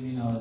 living out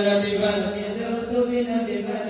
la divina, la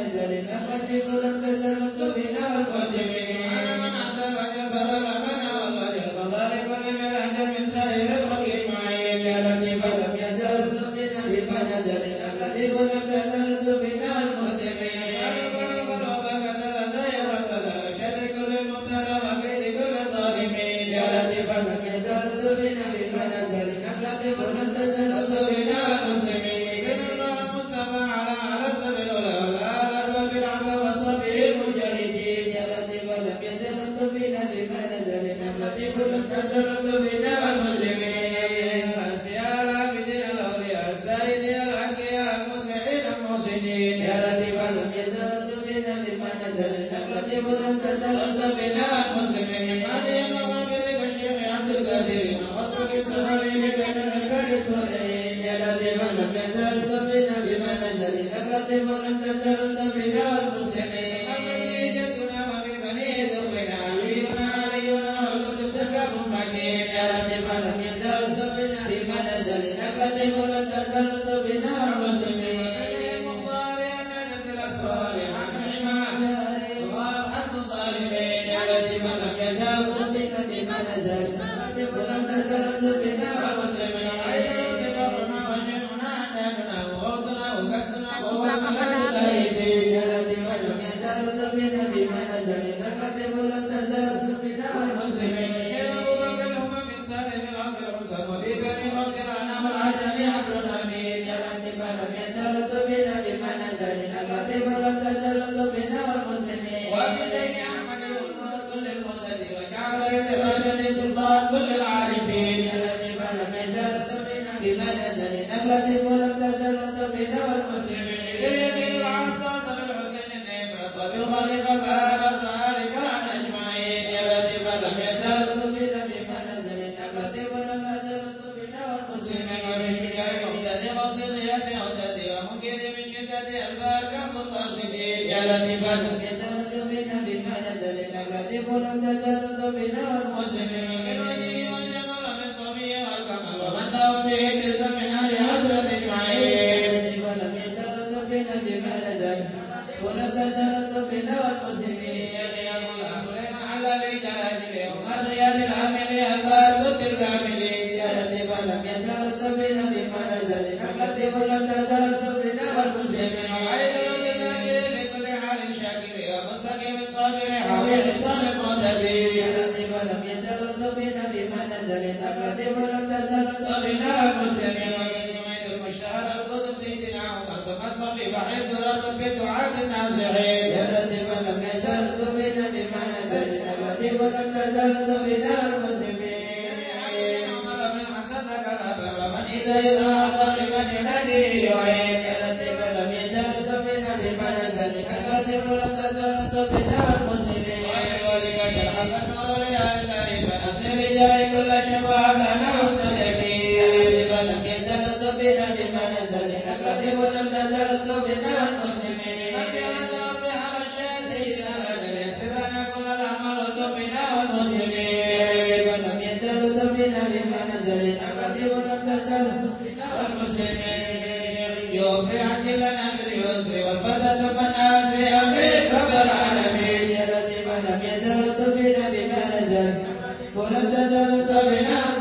النعمة سلطان كل العارفين. يا لطيف لم يزل بمدد لنملة ولم تزل مستفيدا والمسلمين باليقين العطاس بالحسين النعمة وبالخليل श्रीयो श्रीयाञ्जलनगरियो श्रीवल्पदसुमना श्री अमे प्रबलालमे यदति पदमे धरतु विनविमनजन् पुरन्दधरतु विनाम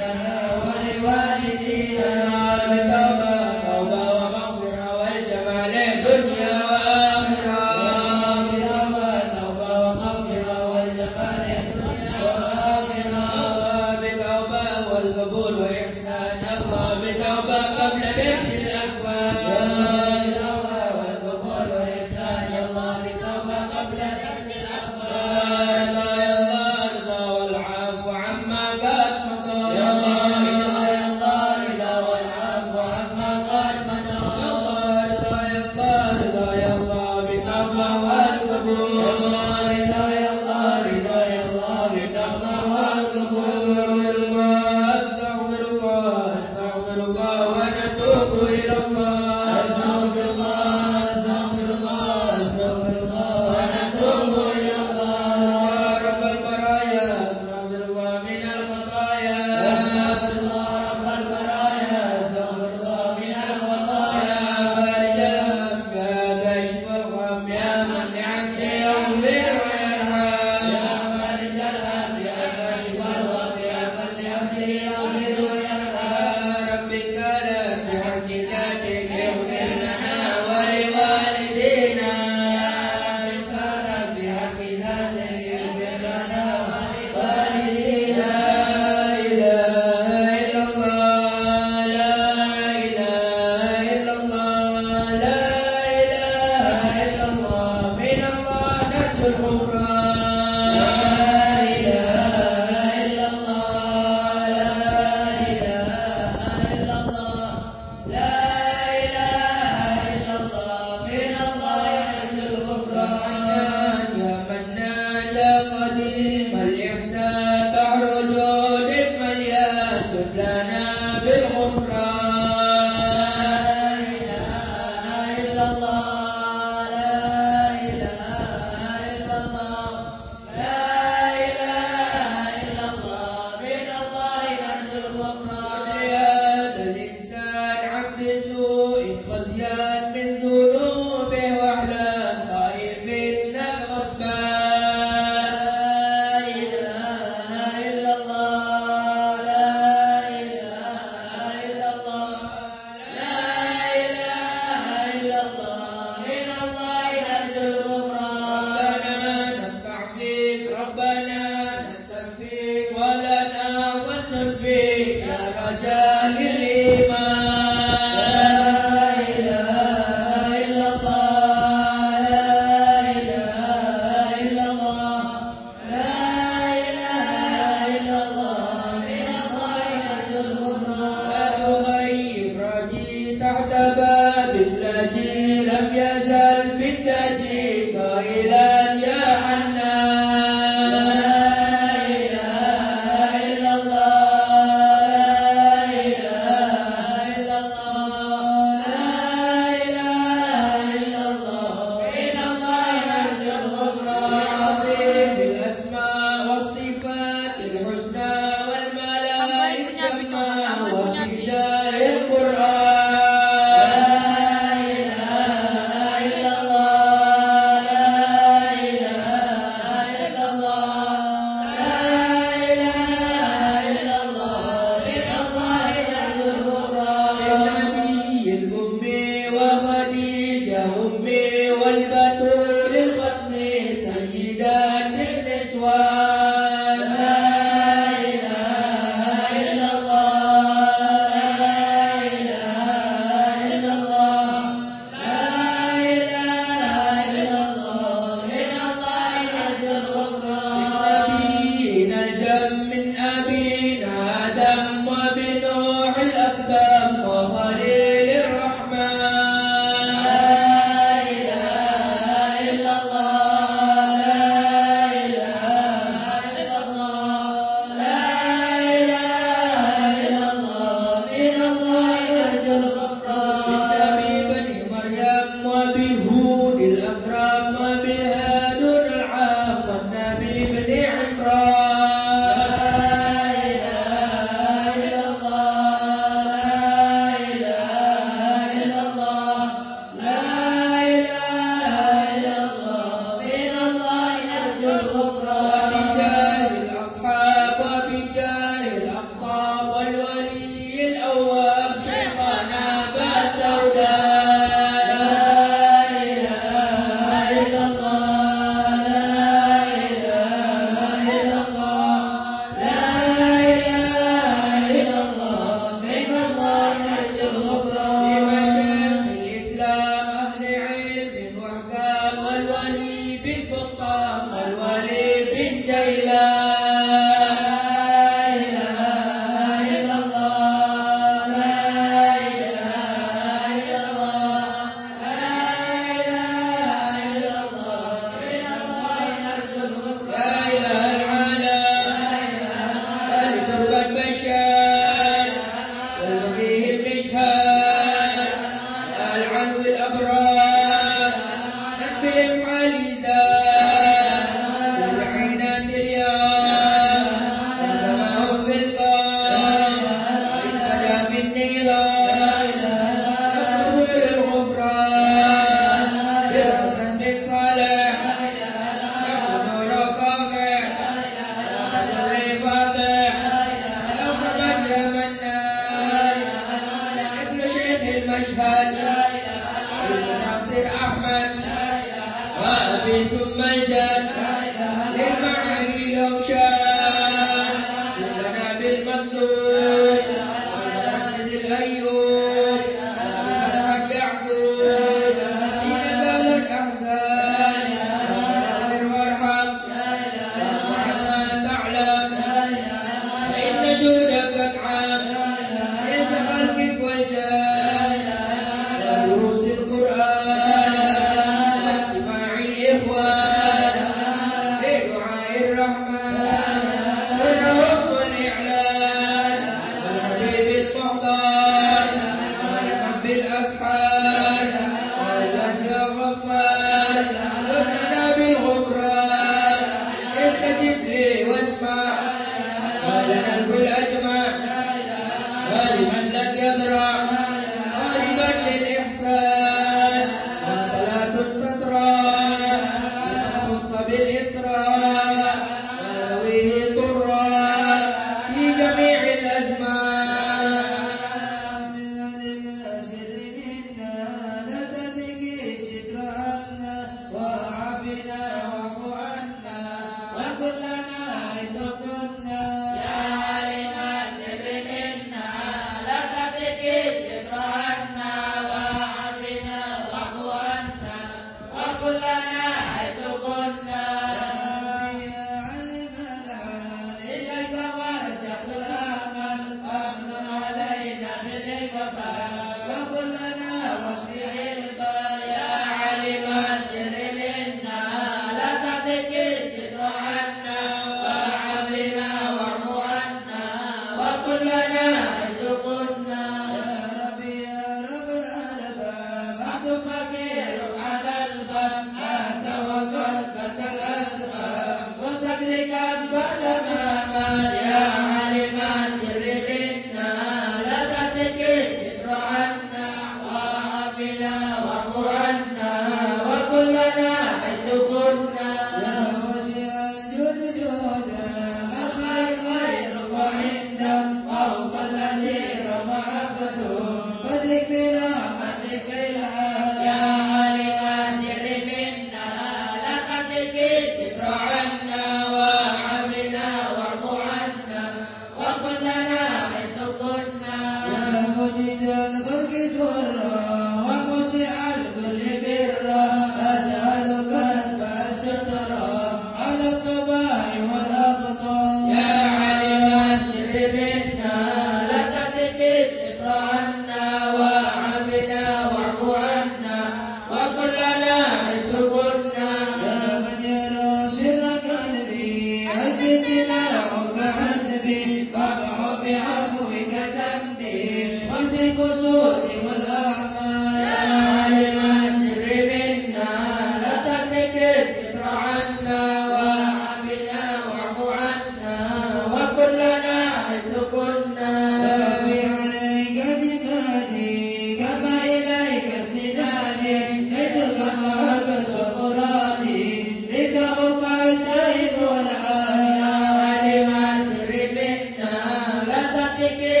take it.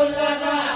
وكلنا حيث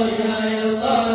الله يا الله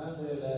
الحمد لله